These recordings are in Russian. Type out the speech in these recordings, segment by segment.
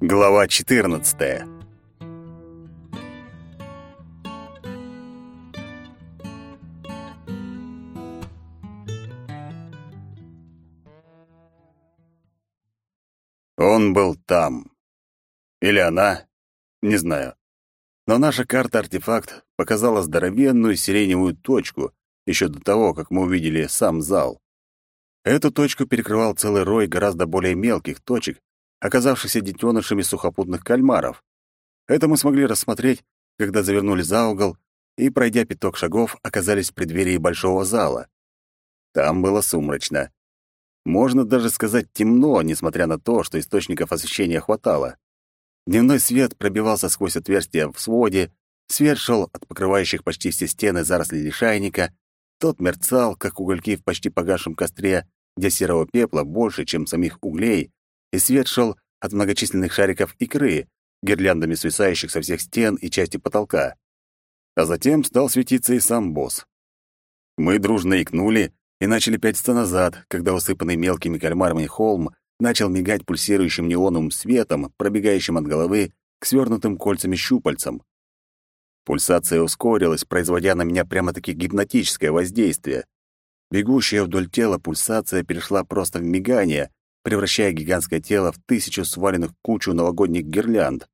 Глава 14. Он был там. Или она, не знаю. Но наша карта-артефакт показала здоровенную сиреневую точку еще до того, как мы увидели сам зал. Эту точку перекрывал целый рой гораздо более мелких точек, оказавшихся детенышами сухопутных кальмаров. Это мы смогли рассмотреть, когда завернули за угол и, пройдя пяток шагов, оказались в преддверии большого зала. Там было сумрачно. Можно даже сказать темно, несмотря на то, что источников освещения хватало. Дневной свет пробивался сквозь отверстия в своде, свет шел от покрывающих почти все стены зарослей лишайника, тот мерцал, как угольки в почти погасшем костре, где серого пепла больше, чем самих углей, и свет шел от многочисленных шариков икры, гирляндами свисающих со всех стен и части потолка. А затем стал светиться и сам босс. Мы дружно икнули и начали пятиться назад, когда усыпанный мелкими кальмарами холм начал мигать пульсирующим неоновым светом, пробегающим от головы к свернутым кольцами щупальцам. Пульсация ускорилась, производя на меня прямо-таки гипнотическое воздействие. Бегущая вдоль тела пульсация перешла просто в мигание, превращая гигантское тело в тысячу сваленных кучу новогодних гирлянд.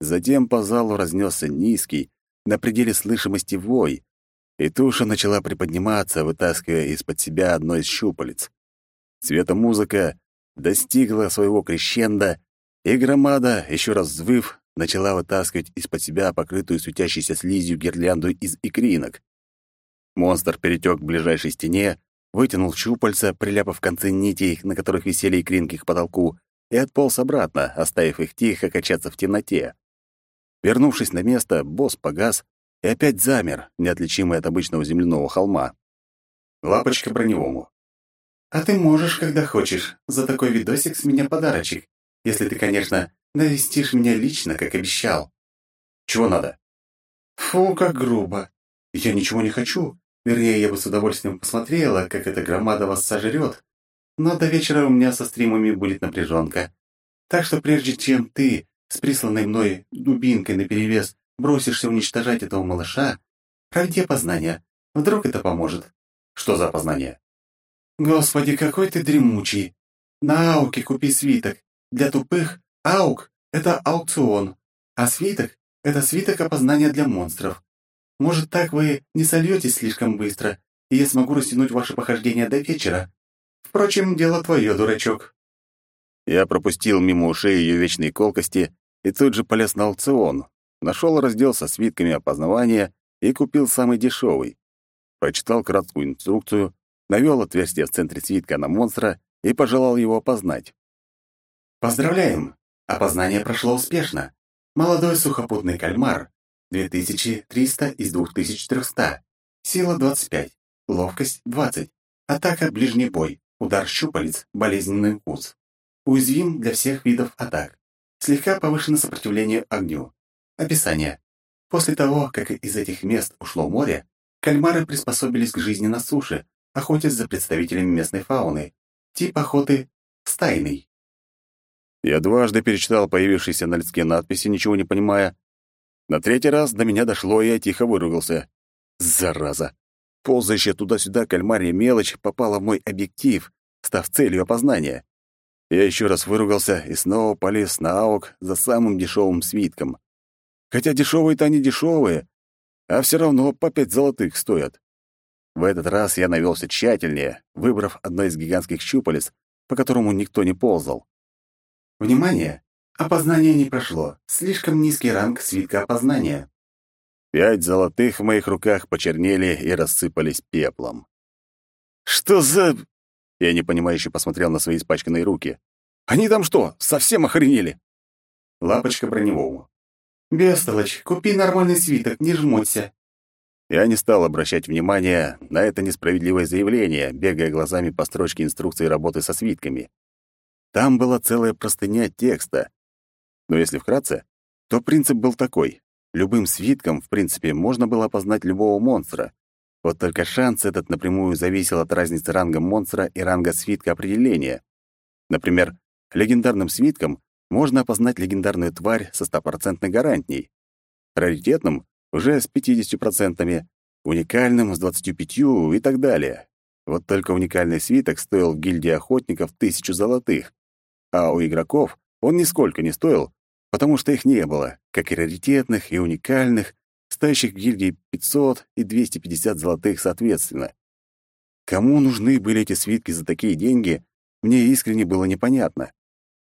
Затем по залу разнесся низкий, на пределе слышимости вой, и туша начала приподниматься, вытаскивая из-под себя одно из щупалец. Цветомузыка достигла своего крещенда, и громада, еще раз взвыв, начала вытаскивать из-под себя покрытую светящейся слизью гирлянду из икринок. Монстр перетек к ближайшей стене, вытянул щупальца, приляпав концы нитей, на которых висели икринки к потолку, и отполз обратно, оставив их тихо качаться в темноте. Вернувшись на место, босс погас и опять замер, неотличимый от обычного земляного холма. Лапочка броневому. «А ты можешь, когда хочешь, за такой видосик с меня подарочек, если ты, конечно, навестишь меня лично, как обещал». «Чего надо?» «Фу, как грубо. Я ничего не хочу. Вернее, я бы с удовольствием посмотрела, как эта громада вас сожрет. Но до вечера у меня со стримами будет напряженка. Так что прежде чем ты с присланной мной дубинкой наперевес бросишься уничтожать этого малыша, проведи опознание. Вдруг это поможет. Что за опознание? Господи, какой ты дремучий. На ауке купи свиток. Для тупых аук — это аукцион, а свиток — это свиток опознания для монстров. Может, так вы не сольетесь слишком быстро, и я смогу растянуть ваше похождение до вечера. Впрочем, дело твое, дурачок». Я пропустил мимо ушей ее вечные колкости и тут же полез на аукцион. Нашел раздел со свитками опознавания и купил самый дешевый. Прочитал краткую инструкцию, навел отверстие в центре свитка на монстра и пожелал его опознать. «Поздравляем! Опознание прошло успешно. Молодой сухопутный кальмар 2300 из 2300. Сила 25. Ловкость 20. Атака ближний бой. Удар щупалец. Болезненный укус. Уязвим для всех видов атак. Слегка повышено сопротивление огню. Описание. После того, как из этих мест ушло море, кальмары приспособились к жизни на суше, охотясь за представителями местной фауны. Тип охоты — стайный. Я дважды перечитал появившиеся на листке надписи, ничего не понимая, на третий раз до меня дошло, и я тихо выругался. Зараза! Ползающая туда-сюда кальмария мелочь попала в мой объектив, став целью опознания. Я еще раз выругался и снова полез на аук за самым дешевым свитком. Хотя дешевые-то они дешевые, а все равно по пять золотых стоят. В этот раз я навелся тщательнее, выбрав одно из гигантских щупалец, по которому никто не ползал. «Внимание! Опознание не прошло. Слишком низкий ранг свитка опознания. Пять золотых в моих руках почернели и рассыпались пеплом. «Что за...» Я непонимающе посмотрел на свои испачканные руки. «Они там что, совсем охренели?» Лапочка броневому. «Бестолочь, купи нормальный свиток, не жмоться». Я не стал обращать внимания на это несправедливое заявление, бегая глазами по строчке инструкции работы со свитками. Там была целая простыня текста, но если вкратце, то принцип был такой. Любым свитком, в принципе, можно было опознать любого монстра. Вот только шанс этот напрямую зависел от разницы ранга монстра и ранга свитка определения. Например, легендарным свитком можно опознать легендарную тварь со стопроцентной гарантией. Раритетным — уже с 50%, уникальным — с 25% и так далее. Вот только уникальный свиток стоил в гильдии охотников тысячу золотых, а у игроков он нисколько не стоил, потому что их не было, как и раритетных, и уникальных, стоящих в гильдии 500 и 250 золотых соответственно. Кому нужны были эти свитки за такие деньги, мне искренне было непонятно.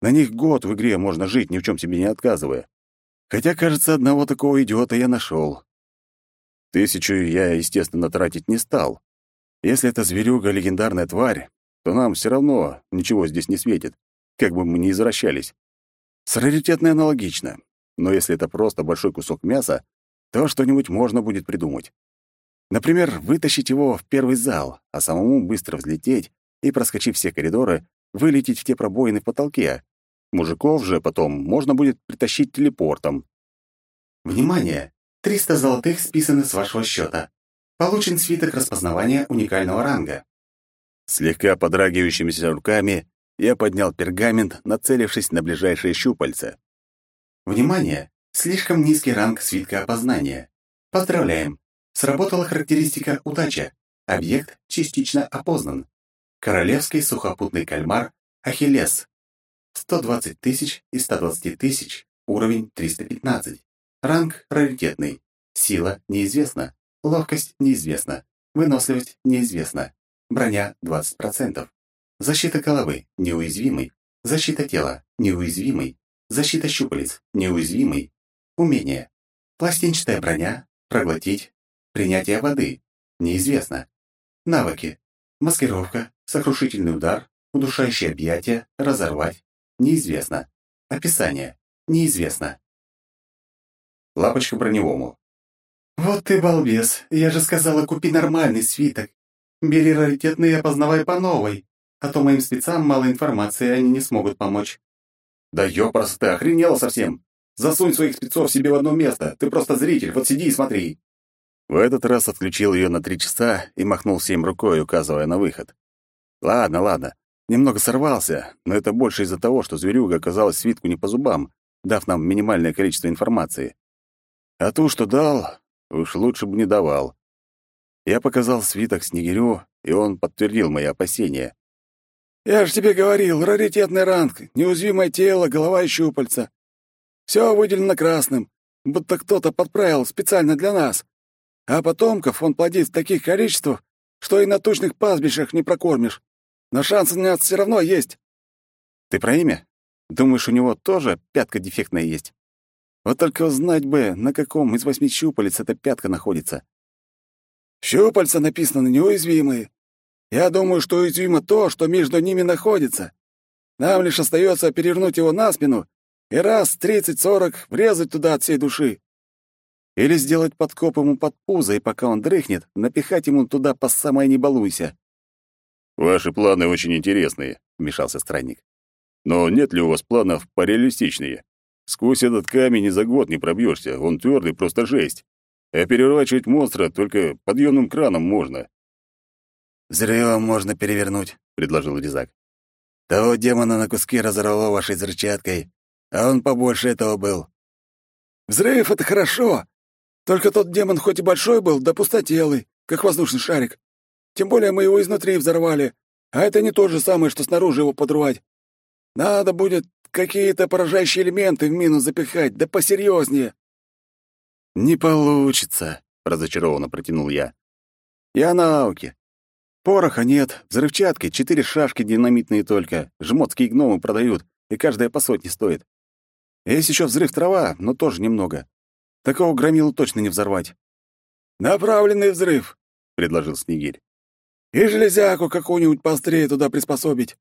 На них год в игре можно жить, ни в чем себе не отказывая. Хотя, кажется, одного такого идиота я нашел. Тысячу я, естественно, тратить не стал. Если это зверюга — легендарная тварь, то нам все равно ничего здесь не светит, как бы мы ни извращались. С раритетной аналогично. Но если это просто большой кусок мяса, то что-нибудь можно будет придумать. Например, вытащить его в первый зал, а самому быстро взлететь и, проскочив все коридоры, вылететь в те пробоины в потолке. Мужиков же потом можно будет притащить телепортом. Внимание! 300 золотых списаны с вашего счета. Получен свиток распознавания уникального ранга. Слегка подрагивающимися руками я поднял пергамент, нацелившись на ближайшие щупальца. Внимание! Слишком низкий ранг свитка опознания. Поздравляем! Сработала характеристика «Удача». Объект частично опознан. Королевский сухопутный кальмар «Ахиллес». 120 тысяч и 120 тысяч. Уровень 315. Ранг раритетный. Сила неизвестна. Ловкость неизвестна. Выносливость неизвестна. Броня 20%. Защита головы неуязвимый. Защита тела неуязвимый. Защита щупалец неуязвимый. Умение. Пластинчатая броня. Проглотить. Принятие воды. Неизвестно. Навыки. Маскировка. Сокрушительный удар. Удушающее объятие. Разорвать. Неизвестно. Описание. Неизвестно. Лапочка броневому. «Вот ты балбес! Я же сказала, купи нормальный свиток. Бери раритетный и опознавай по новой, а то моим спецам мало информации, они не смогут помочь». «Да ёпрст, ты охренела совсем! Засунь своих спецов себе в одно место, ты просто зритель, вот сиди и смотри!» В этот раз отключил ее на три часа и махнул всем рукой, указывая на выход. «Ладно, ладно, немного сорвался, но это больше из-за того, что зверюга оказалась свитку не по зубам, дав нам минимальное количество информации. А ту, что дал, Уж лучше бы не давал. Я показал свиток Снегирю, и он подтвердил мои опасения. «Я же тебе говорил, раритетный ранг, неуязвимое тело, голова и щупальца. Все выделено красным, будто кто-то подправил специально для нас. А потомков он плодит в таких количествах, что и на тучных пастбищах не прокормишь. Но шансы на это все равно есть». «Ты про имя? Думаешь, у него тоже пятка дефектная есть?» Вот только узнать бы, на каком из восьми щупалец эта пятка находится. Щупальца написано неуязвимые. Я думаю, что уязвимо то, что между ними находится. Нам лишь остается перевернуть его на спину и раз тридцать-сорок врезать туда от всей души. Или сделать подкоп ему под пузо, и пока он дрыхнет, напихать ему туда по самой не балуйся. «Ваши планы очень интересные», — вмешался странник. «Но нет ли у вас планов пореалистичнее?» Сквозь этот камень и за год не пробьешься, он твердый, просто жесть. А переворачивать монстра только подъемным краном можно. «Взрывом можно перевернуть», — предложил Резак. «Того демона на куски разорвало вашей взрывчаткой, а он побольше этого был». «Взрыв — это хорошо. Только тот демон хоть и большой был, да пустотелый, как воздушный шарик. Тем более мы его изнутри взорвали, а это не то же самое, что снаружи его подрывать. Надо будет какие-то поражающие элементы в мину запихать, да посерьезнее. «Не получится», — разочарованно протянул я. «Я на ауке. Пороха нет, взрывчатки, четыре шашки динамитные только, жмотские гномы продают, и каждая по сотне стоит. Есть еще взрыв трава, но тоже немного. Такого громилу точно не взорвать». «Направленный взрыв», — предложил Снегирь. «И железяку какую-нибудь пострее туда приспособить.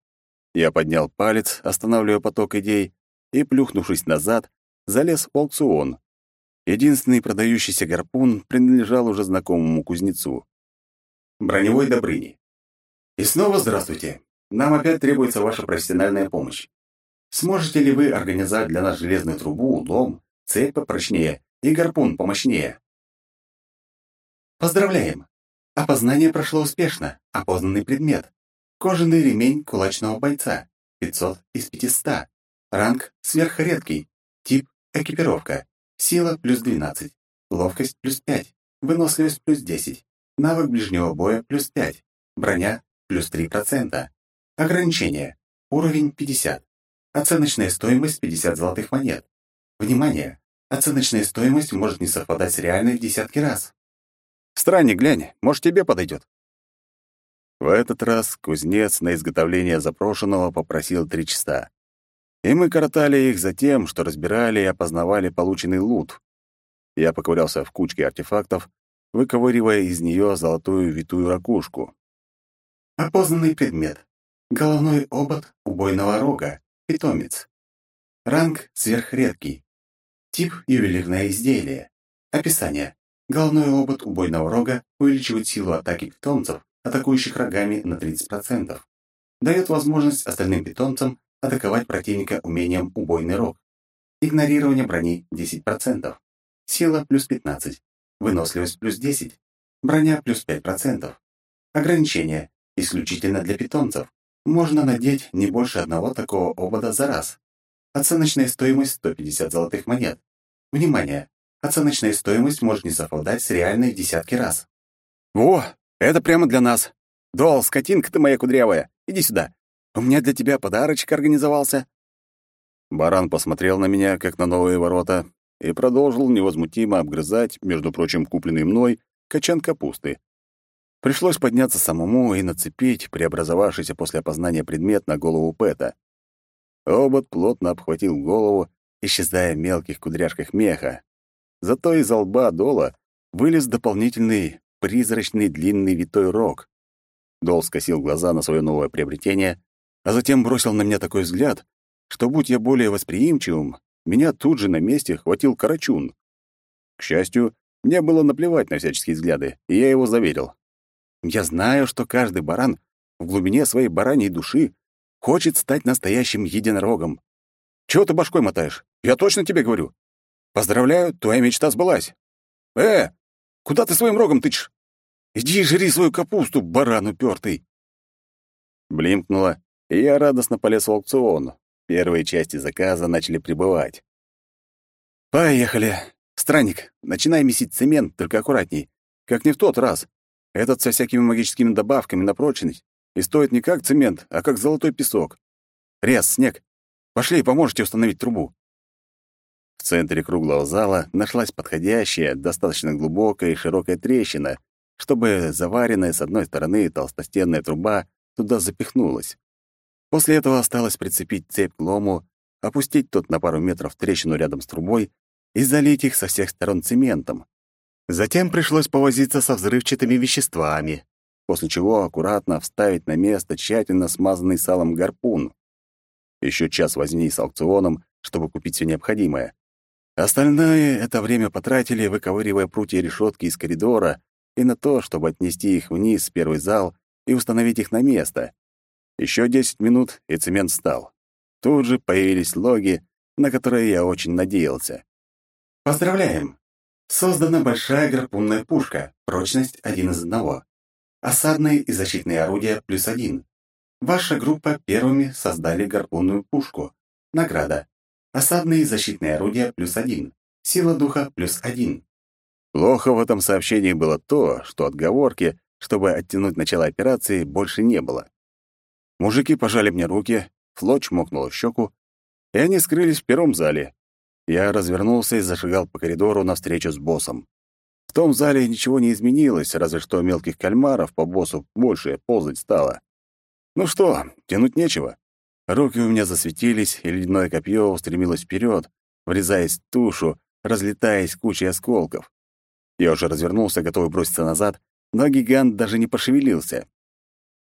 Я поднял палец, останавливая поток идей, и, плюхнувшись назад, залез в аукцион. Единственный продающийся гарпун принадлежал уже знакомому кузнецу. Броневой Добрыни. И снова здравствуйте. Нам опять требуется ваша профессиональная помощь. Сможете ли вы организовать для нас железную трубу, лом, цепь попрочнее и гарпун помощнее? Поздравляем! Опознание прошло успешно. Опознанный предмет. Кожаный ремень кулачного бойца. 500 из 500. Ранг сверхредкий. Тип экипировка. Сила плюс 12. Ловкость плюс 5. Выносливость плюс 10. Навык ближнего боя плюс 5. Броня плюс 3%. Ограничение. Уровень 50. Оценочная стоимость 50 золотых монет. Внимание! Оценочная стоимость может не совпадать с реальной в десятки раз. Странник, глянь, может, тебе подойдет. В этот раз кузнец на изготовление запрошенного попросил три часа. И мы коротали их за тем, что разбирали и опознавали полученный лут. Я поковырялся в кучке артефактов, выковыривая из нее золотую витую ракушку. Опознанный предмет. Головной обод убойного рога. Питомец. Ранг сверхредкий. Тип ювелирное изделие. Описание. Головной обод убойного рога увеличивает силу атаки питомцев, атакующих рогами на 30%. Дает возможность остальным питомцам атаковать противника умением убойный рог. Игнорирование брони 10%. Сила плюс 15. Выносливость плюс 10. Броня плюс 5%. Ограничение. Исключительно для питомцев. Можно надеть не больше одного такого обода за раз. Оценочная стоимость 150 золотых монет. Внимание! Оценочная стоимость может не совпадать с реальной в десятки раз. Во, это прямо для нас. Дол, скотинка ты моя кудрявая, иди сюда. У меня для тебя подарочек организовался. Баран посмотрел на меня, как на новые ворота, и продолжил невозмутимо обгрызать, между прочим, купленный мной, качан капусты. Пришлось подняться самому и нацепить преобразовавшийся после опознания предмет на голову Пэта. Обод плотно обхватил голову, исчезая в мелких кудряшках меха. Зато из лба Дола вылез дополнительный призрачный длинный витой рог. Дол скосил глаза на свое новое приобретение, а затем бросил на меня такой взгляд, что, будь я более восприимчивым, меня тут же на месте хватил карачун. К счастью, мне было наплевать на всяческие взгляды, и я его заверил. Я знаю, что каждый баран в глубине своей бараньей души Хочет стать настоящим единорогом. Чего ты башкой мотаешь? Я точно тебе говорю. Поздравляю, твоя мечта сбылась. Э, куда ты своим рогом тычешь? Иди жри свою капусту, баран упертый. Блимкнуло, и я радостно полез в аукцион. Первые части заказа начали прибывать. Поехали. Странник, начинай месить цемент, только аккуратней. Как не в тот раз. Этот со всякими магическими добавками на прочность и стоит не как цемент, а как золотой песок. Рез, снег. Пошли, поможете установить трубу. В центре круглого зала нашлась подходящая, достаточно глубокая и широкая трещина, чтобы заваренная с одной стороны толстостенная труба туда запихнулась. После этого осталось прицепить цепь к лому, опустить тот на пару метров трещину рядом с трубой и залить их со всех сторон цементом. Затем пришлось повозиться со взрывчатыми веществами, после чего аккуратно вставить на место тщательно смазанный салом гарпун. Еще час возни с аукционом, чтобы купить все необходимое. Остальное это время потратили, выковыривая прутья решетки из коридора и на то, чтобы отнести их вниз в первый зал и установить их на место. Еще 10 минут, и цемент стал. Тут же появились логи, на которые я очень надеялся. Поздравляем! Создана большая гарпунная пушка, прочность один из одного. Осадные и защитные орудия плюс один. Ваша группа первыми создали гарпунную пушку. Награда. Осадные и защитные орудия плюс один. Сила духа плюс один. Плохо в этом сообщении было то, что отговорки, чтобы оттянуть начало операции, больше не было. Мужики пожали мне руки, Флоч мокнул в щеку, и они скрылись в первом зале. Я развернулся и зашагал по коридору навстречу с боссом. В том зале ничего не изменилось, разве что мелких кальмаров по боссу больше ползать стало. Ну что, тянуть нечего. Руки у меня засветились, и ледяное копье устремилось вперед, врезаясь в тушу, разлетаясь кучей осколков. Я уже развернулся, готовый броситься назад, но гигант даже не пошевелился.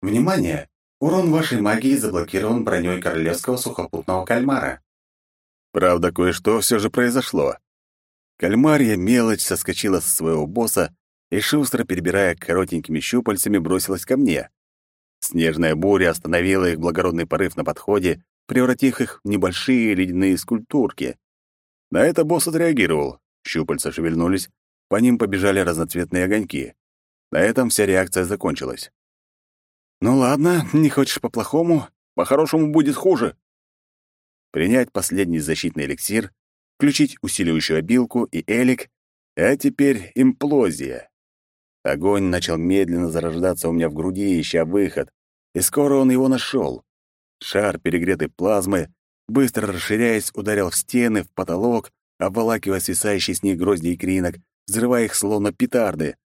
«Внимание! Урон вашей магии заблокирован броней королевского сухопутного кальмара». Правда, кое-что все же произошло. Кальмарья мелочь соскочила со своего босса и, шустро перебирая коротенькими щупальцами, бросилась ко мне. Снежная буря остановила их благородный порыв на подходе, превратив их в небольшие ледяные скульптурки. На это босс отреагировал. Щупальца шевельнулись, по ним побежали разноцветные огоньки. На этом вся реакция закончилась. «Ну ладно, не хочешь по-плохому, по-хорошему будет хуже», принять последний защитный эликсир, включить усиливающую обилку и элик, а теперь имплозия. Огонь начал медленно зарождаться у меня в груди, ища выход, и скоро он его нашел. Шар перегретой плазмы, быстро расширяясь, ударил в стены, в потолок, обволакивая свисающие с них грозди и кринок, взрывая их словно петарды.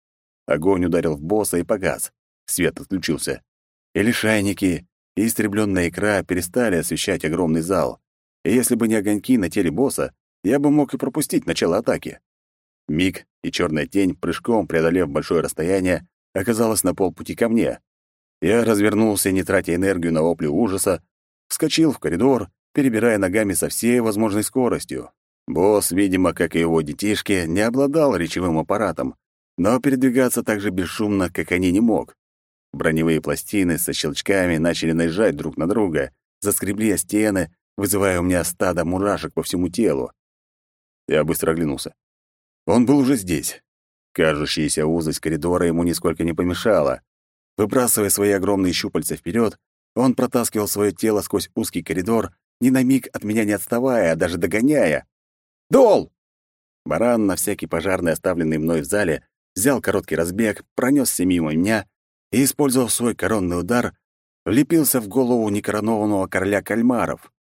Огонь ударил в босса и погас. Свет отключился. И лишайники, и истребленная икра перестали освещать огромный зал. И если бы не огоньки на теле босса, я бы мог и пропустить начало атаки. Миг, и черная тень, прыжком преодолев большое расстояние, оказалась на полпути ко мне. Я развернулся, не тратя энергию на вопли ужаса, вскочил в коридор, перебирая ногами со всей возможной скоростью. Босс, видимо, как и его детишки, не обладал речевым аппаратом, но передвигаться так же бесшумно, как они, не мог. Броневые пластины со щелчками начали наезжать друг на друга, заскребли о стены, вызывая у меня стадо мурашек по всему телу. Я быстро оглянулся. Он был уже здесь. Кажущаяся узость коридора ему нисколько не помешала. Выбрасывая свои огромные щупальца вперед, он протаскивал свое тело сквозь узкий коридор, ни на миг от меня не отставая, а даже догоняя. «Дол!» Баран, на всякий пожарный, оставленный мной в зале, взял короткий разбег, пронесся мимо меня и, использовав свой коронный удар, влепился в голову некоронованного короля кальмаров.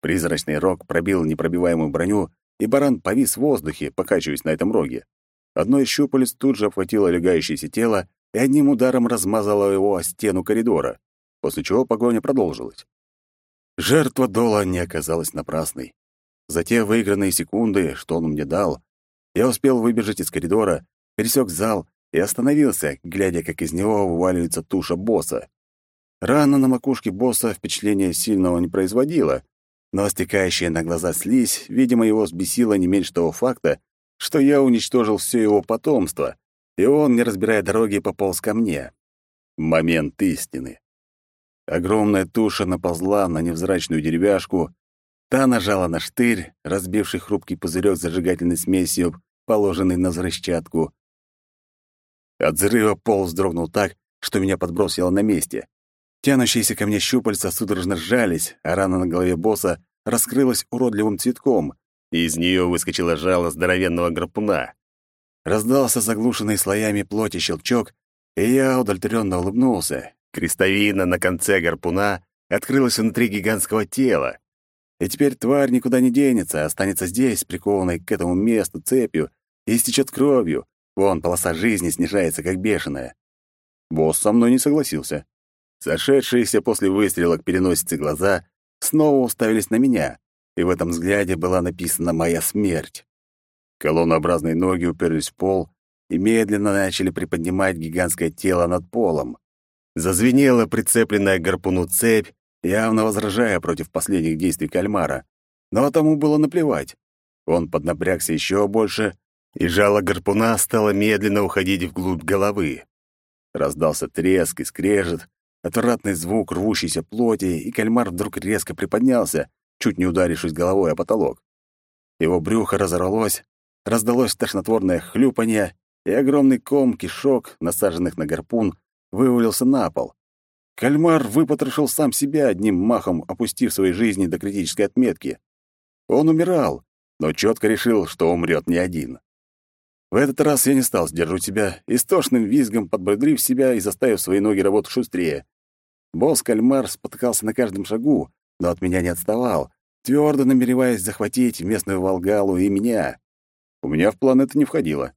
Призрачный рог пробил непробиваемую броню, и баран повис в воздухе, покачиваясь на этом роге. Одно из щупалец тут же обхватило легающееся тело и одним ударом размазало его о стену коридора, после чего погоня продолжилась. Жертва Дола не оказалась напрасной. За те выигранные секунды, что он мне дал, я успел выбежать из коридора, пересек зал и остановился, глядя, как из него вываливается туша босса. Рана на макушке босса впечатления сильного не производила, но стекающая на глаза слизь, видимо, его сбесила не меньше того факта, что я уничтожил все его потомство, и он, не разбирая дороги, пополз ко мне. Момент истины. Огромная туша наползла на невзрачную деревяшку, та нажала на штырь, разбивший хрупкий пузырек зажигательной смесью, положенный на взрывчатку, от взрыва пол вздрогнул так, что меня подбросило на месте. Тянущиеся ко мне щупальца судорожно сжались, а рана на голове босса раскрылась уродливым цветком, и из нее выскочило жало здоровенного гарпуна. Раздался заглушенный слоями плоти щелчок, и я удовлетворенно улыбнулся. Крестовина на конце гарпуна открылась внутри гигантского тела. И теперь тварь никуда не денется, останется здесь, прикованной к этому месту цепью, и истечет кровью, Вон, полоса жизни снижается, как бешеная. Босс со мной не согласился. Сошедшиеся после выстрела к переносице глаза снова уставились на меня, и в этом взгляде была написана «Моя смерть». Колоннообразные ноги уперлись в пол и медленно начали приподнимать гигантское тело над полом. Зазвенела прицепленная к гарпуну цепь, явно возражая против последних действий кальмара. Но тому было наплевать. Он поднапрягся еще больше и жало гарпуна стало медленно уходить вглубь головы. Раздался треск и скрежет, отвратный звук рвущейся плоти, и кальмар вдруг резко приподнялся, чуть не ударившись головой о потолок. Его брюхо разорвалось, раздалось тошнотворное хлюпанье, и огромный ком кишок, насаженных на гарпун, вывалился на пол. Кальмар выпотрошил сам себя одним махом, опустив своей жизни до критической отметки. Он умирал, но четко решил, что умрет не один. В этот раз я не стал сдерживать себя, истошным визгом подбодрив себя и заставив свои ноги работать шустрее. Босс-кальмар спотыкался на каждом шагу, но от меня не отставал, твердо намереваясь захватить местную Волгалу и меня. У меня в план это не входило.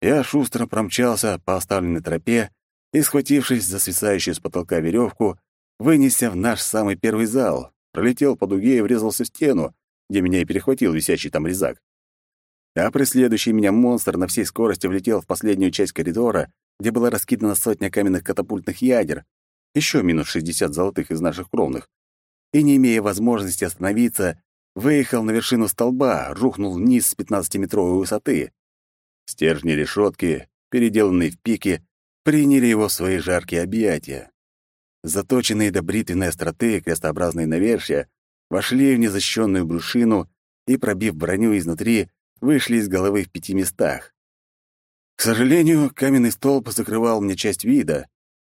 Я шустро промчался по оставленной тропе и, схватившись за свисающую с потолка веревку, вынесся в наш самый первый зал, пролетел по дуге и врезался в стену, где меня и перехватил висящий там резак. А преследующий меня монстр на всей скорости влетел в последнюю часть коридора, где была раскидана сотня каменных катапультных ядер, еще минус 60 золотых из наших кровных, и, не имея возможности остановиться, выехал на вершину столба, рухнул вниз с 15-метровой высоты. Стержни решетки, переделанные в пике, приняли его в свои жаркие объятия. Заточенные до бритвенной остроты крестообразные навершия вошли в незащищенную брюшину и, пробив броню изнутри, вышли из головы в пяти местах. К сожалению, каменный столб закрывал мне часть вида,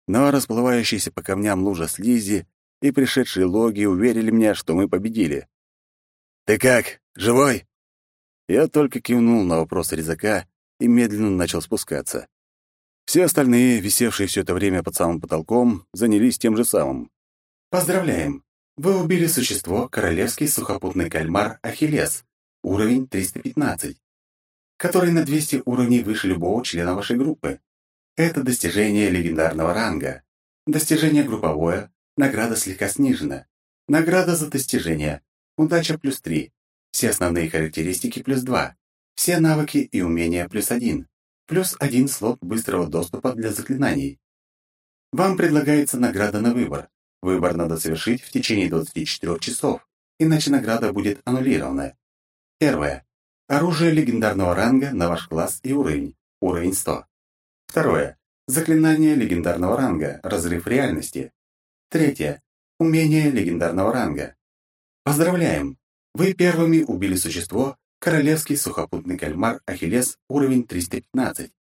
но расплывающиеся по камням лужа слизи и пришедшие логи уверили меня, что мы победили. «Ты как, живой?» Я только кивнул на вопрос резака и медленно начал спускаться. Все остальные, висевшие все это время под самым потолком, занялись тем же самым. Поздравляем! Вы убили существо королевский сухопутный кальмар Ахиллес, уровень 315, который на 200 уровней выше любого члена вашей группы. Это достижение легендарного ранга. Достижение групповое, награда слегка снижена. Награда за достижение. Удача плюс 3. Все основные характеристики плюс 2. Все навыки и умения плюс 1. Плюс 1 слот быстрого доступа для заклинаний. Вам предлагается награда на выбор. Выбор надо совершить в течение 24 часов, иначе награда будет аннулирована. Первое. Оружие легендарного ранга на ваш класс и уровень. Уровень 100. Второе. Заклинание легендарного ранга. Разрыв реальности. Третье. Умение легендарного ранга. Поздравляем! Вы первыми убили существо, королевский сухопутный кальмар Ахиллес, уровень 315.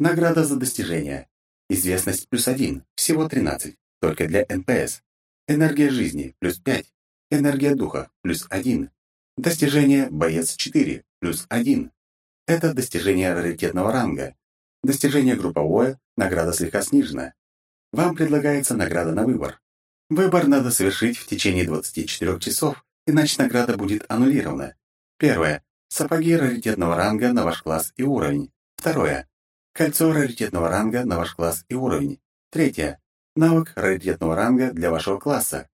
Награда за достижение. Известность плюс 1, всего 13 только для НПС. Энергия жизни плюс 5, энергия духа плюс 1. Достижение боец 4 плюс 1. Это достижение раритетного ранга. Достижение групповое, награда слегка снижена. Вам предлагается награда на выбор. Выбор надо совершить в течение 24 часов, иначе награда будет аннулирована. Первое. Сапоги раритетного ранга на ваш класс и уровень. Второе. Кольцо раритетного ранга на ваш класс и уровень. Третье. Навык раритетного ранга для вашего класса.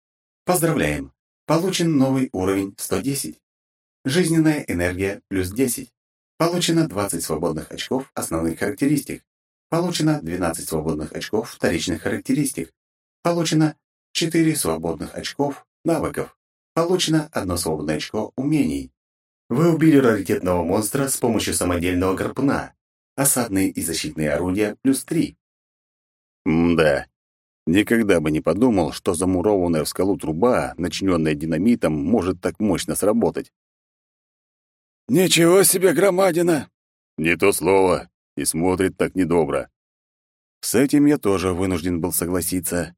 Поздравляем! Получен новый уровень 110. Жизненная энергия плюс 10. Получено 20 свободных очков основных характеристик. Получено 12 свободных очков вторичных характеристик. Получено 4 свободных очков навыков. Получено 1 свободное очко умений. Вы убили раритетного монстра с помощью самодельного гарпуна. Осадные и защитные орудия плюс 3. М-да. Никогда бы не подумал, что замурованная в скалу труба, начиненная динамитом, может так мощно сработать. «Ничего себе громадина!» «Не то слово, и смотрит так недобро». С этим я тоже вынужден был согласиться.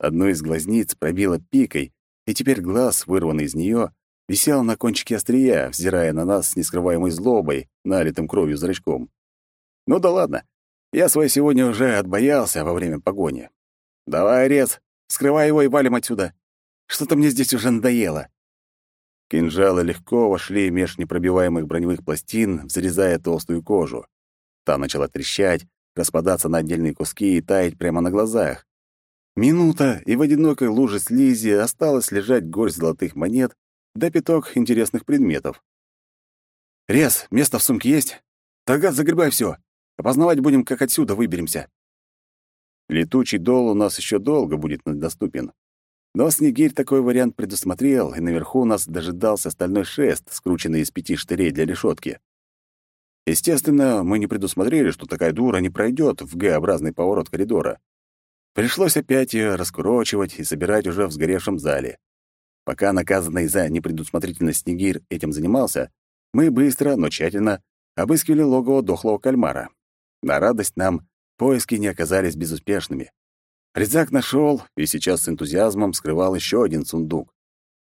Одну из глазниц пробило пикой, и теперь глаз, вырванный из нее, висел на кончике острия, взирая на нас с нескрываемой злобой, налитым кровью зрачком. Ну да ладно, я свой сегодня уже отбоялся во время погони. «Давай, Рез, скрывай его и валим отсюда. Что-то мне здесь уже надоело». Кинжалы легко вошли меж непробиваемых броневых пластин, взрезая толстую кожу. Та начала трещать, распадаться на отдельные куски и таять прямо на глазах. Минута, и в одинокой луже слизи осталось лежать горсть золотых монет да пяток интересных предметов. «Рез, место в сумке есть? Тогда загребай все. Опознавать будем, как отсюда выберемся». Летучий дол у нас еще долго будет доступен. Но Снегирь такой вариант предусмотрел, и наверху нас дожидался стальной шест, скрученный из пяти штырей для решетки. Естественно, мы не предусмотрели, что такая дура не пройдет в Г-образный поворот коридора. Пришлось опять ее раскурочивать и собирать уже в сгоревшем зале. Пока наказанный за непредусмотрительность Снегирь этим занимался, мы быстро, но тщательно обыскивали логово дохлого кальмара. На радость нам Поиски не оказались безуспешными. Резак нашел и сейчас с энтузиазмом скрывал еще один сундук.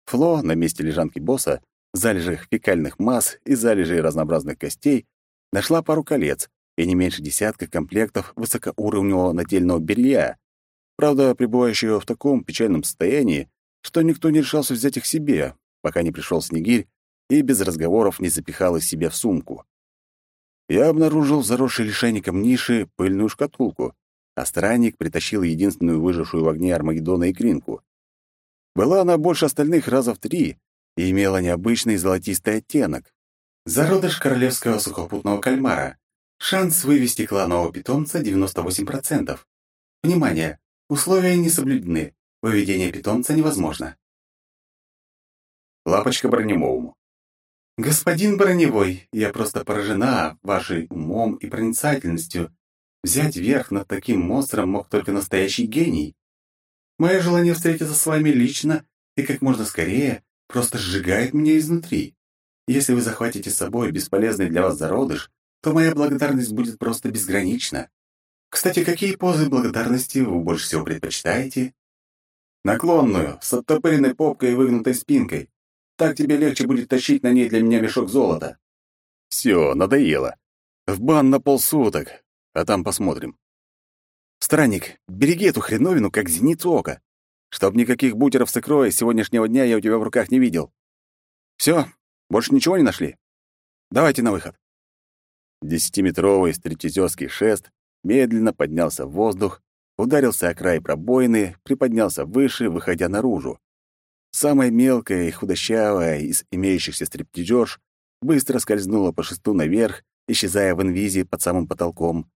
Фло на месте лежанки босса, залежах фекальных масс и залежей разнообразных костей, нашла пару колец и не меньше десятка комплектов высокоуровневого нательного белья, правда, пребывающего в таком печальном состоянии, что никто не решался взять их себе, пока не пришел Снегирь и без разговоров не запихал их себе в сумку я обнаружил в заросшей лишайником ниши пыльную шкатулку, а странник притащил единственную выжившую в огне Армагеддона икринку. Была она больше остальных раза в три и имела необычный золотистый оттенок. Зародыш королевского сухопутного кальмара. Шанс вывести кланового питомца 98%. Внимание! Условия не соблюдены. Выведение питомца невозможно. Лапочка бронемовому. «Господин Броневой, я просто поражена вашей умом и проницательностью. Взять верх над таким монстром мог только настоящий гений. Мое желание встретиться с вами лично и как можно скорее просто сжигает меня изнутри. Если вы захватите с собой бесполезный для вас зародыш, то моя благодарность будет просто безгранична. Кстати, какие позы благодарности вы больше всего предпочитаете? Наклонную, с оттопыренной попкой и выгнутой спинкой. Так тебе легче будет тащить на ней для меня мешок золота. Все, надоело. В бан на полсуток, а там посмотрим. Странник, береги эту хреновину, как зеницу ока. Чтоб никаких бутеров с икрой сегодняшнего дня я у тебя в руках не видел. Все, больше ничего не нашли? Давайте на выход. Десятиметровый стриптизерский шест медленно поднялся в воздух, ударился о край пробоины, приподнялся выше, выходя наружу. Самая мелкая и худощавая из имеющихся стриптизерш быстро скользнула по шесту наверх, исчезая в инвизе под самым потолком.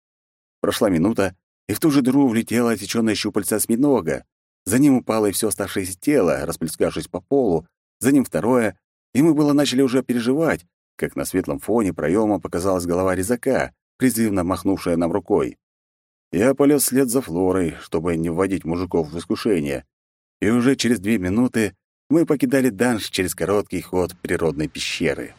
Прошла минута, и в ту же дыру влетело отсечённое щупальце осьминога. За ним упало и все оставшееся тело, расплескавшись по полу, за ним второе, и мы было начали уже переживать, как на светлом фоне проема показалась голова резака, призывно махнувшая нам рукой. Я полез вслед за Флорой, чтобы не вводить мужиков в искушение, и уже через две минуты мы покидали данж через короткий ход природной пещеры.